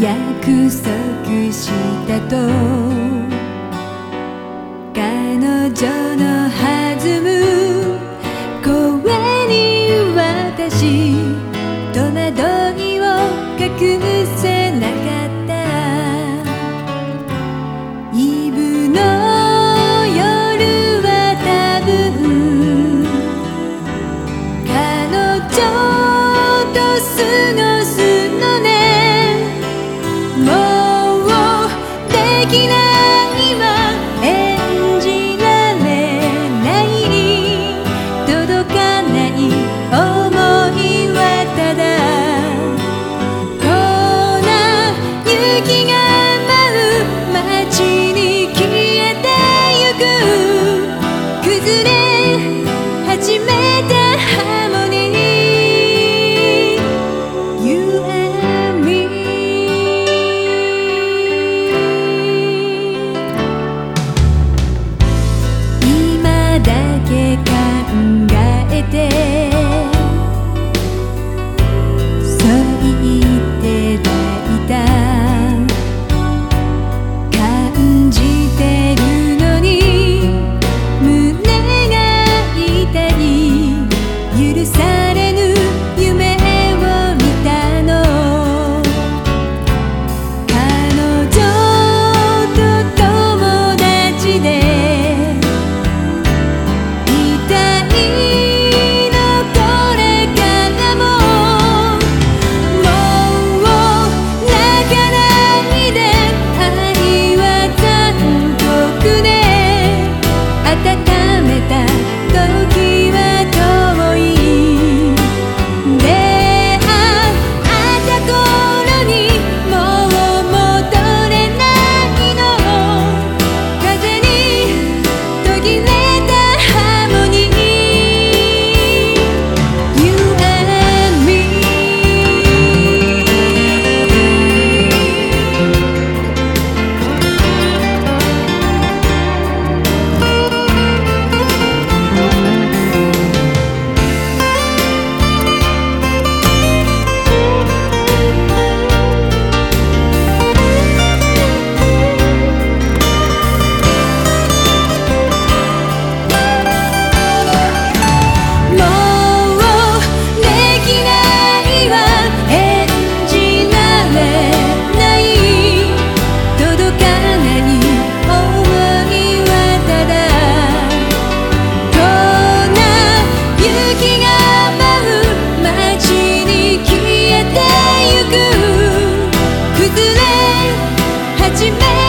約束したと。彼女のできない始め